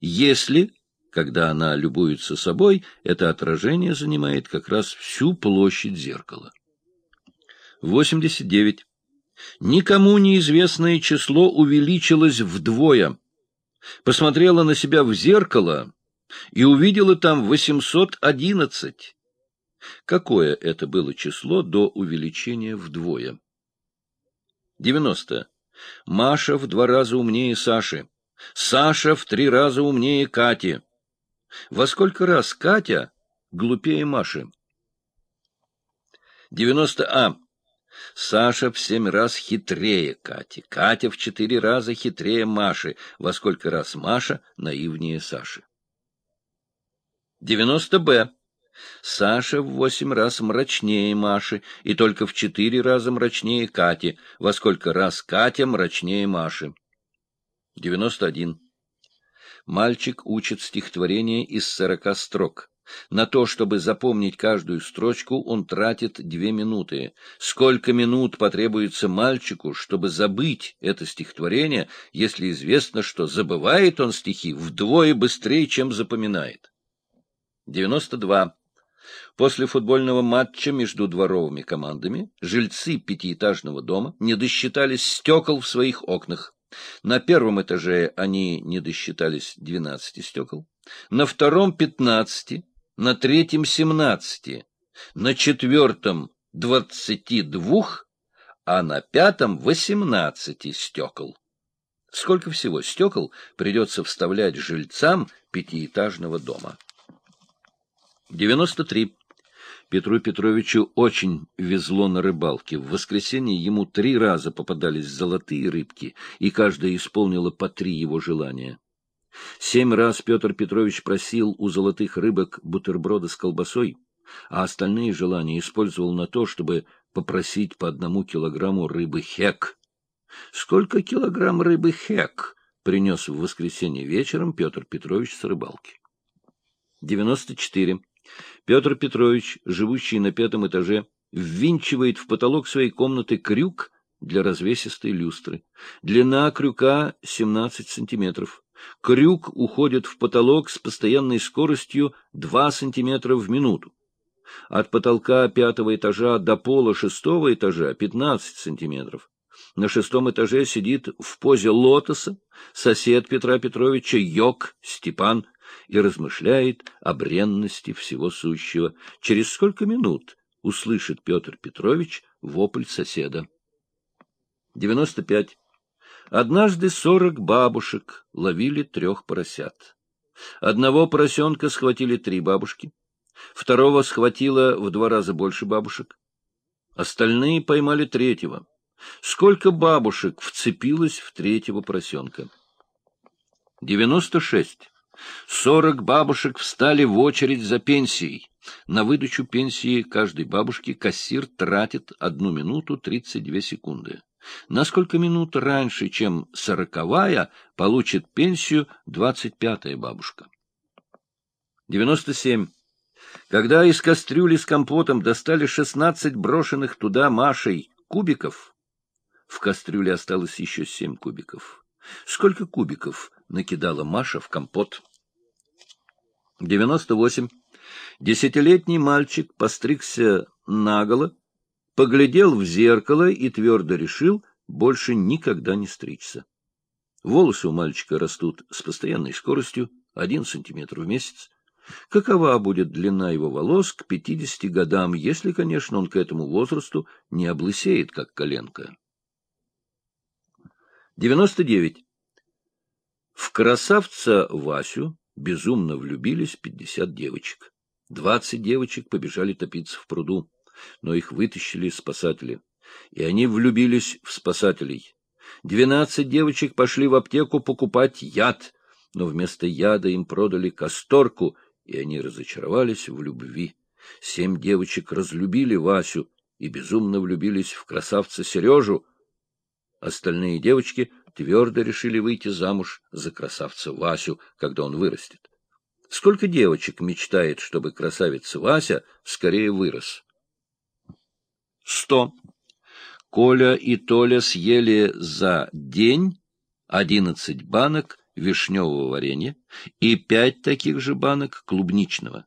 если, когда она любуется собой, это отражение занимает как раз всю площадь зеркала. 89. Никому неизвестное число увеличилось вдвое. Посмотрела на себя в зеркало и увидела там 811. Какое это было число до увеличения вдвое? 90. Маша в два раза умнее Саши. Саша в три раза умнее Кати. Во сколько раз Катя глупее Маши? 90А. Саша в семь раз хитрее Кати. Катя в четыре раза хитрее Маши. Во сколько раз Маша наивнее Саши? 90Б. Саша в восемь раз мрачнее Маши и только в четыре раза мрачнее Кати, во сколько раз Катя мрачнее Маши. 91. Мальчик учит стихотворение из сорока строк. На то, чтобы запомнить каждую строчку, он тратит две минуты. Сколько минут потребуется мальчику, чтобы забыть это стихотворение, если известно, что забывает он стихи вдвое быстрее, чем запоминает? 92. После футбольного матча между дворовыми командами жильцы пятиэтажного дома не досчитались стекол в своих окнах. На первом этаже они не досчитались 12 стекол, на втором — 15, на третьем — 17, на четвертом — 22, а на пятом — 18 стекол. Сколько всего стекол придется вставлять жильцам пятиэтажного дома? 93. Петру Петровичу очень везло на рыбалке. В воскресенье ему три раза попадались золотые рыбки, и каждая исполнила по три его желания. Семь раз Петр Петрович просил у золотых рыбок бутерброда с колбасой, а остальные желания использовал на то, чтобы попросить по одному килограмму рыбы хек. Сколько килограмм рыбы хек принес в воскресенье вечером Петр Петрович с рыбалки? Девяносто четыре. Петр Петрович, живущий на пятом этаже, ввинчивает в потолок своей комнаты крюк для развесистой люстры. Длина крюка 17 сантиметров. Крюк уходит в потолок с постоянной скоростью 2 сантиметра в минуту. От потолка пятого этажа до пола шестого этажа 15 сантиметров. На шестом этаже сидит в позе лотоса сосед Петра Петровича Йок Степан и размышляет о бренности всего сущего. Через сколько минут услышит Петр Петрович вопль соседа? 95. Однажды сорок бабушек ловили трех поросят. Одного поросенка схватили три бабушки, второго схватило в два раза больше бабушек. Остальные поймали третьего. Сколько бабушек вцепилось в третьего поросенка? Девяносто шесть. Сорок бабушек встали в очередь за пенсией. На выдачу пенсии каждой бабушки кассир тратит одну минуту тридцать две секунды. На сколько минут раньше, чем сороковая, получит пенсию двадцать пятая бабушка? Девяносто семь. Когда из кастрюли с компотом достали шестнадцать брошенных туда Машей кубиков, в кастрюле осталось еще семь кубиков. Сколько кубиков накидала Маша в компот? 98. Десятилетний мальчик постригся наголо, поглядел в зеркало и твердо решил больше никогда не стричься. Волосы у мальчика растут с постоянной скоростью, один сантиметр в месяц. Какова будет длина его волос к пятидесяти годам, если, конечно, он к этому возрасту не облысеет, как коленка? 99. В красавца Васю безумно влюбились пятьдесят девочек. Двадцать девочек побежали топиться в пруду, но их вытащили спасатели, и они влюбились в спасателей. Двенадцать девочек пошли в аптеку покупать яд, но вместо яда им продали касторку, и они разочаровались в любви. Семь девочек разлюбили Васю и безумно влюбились в красавца Сережу, Остальные девочки твердо решили выйти замуж за красавца Васю, когда он вырастет. Сколько девочек мечтает, чтобы красавец Вася скорее вырос? Сто. Коля и Толя съели за день одиннадцать банок вишневого варенья и пять таких же банок клубничного.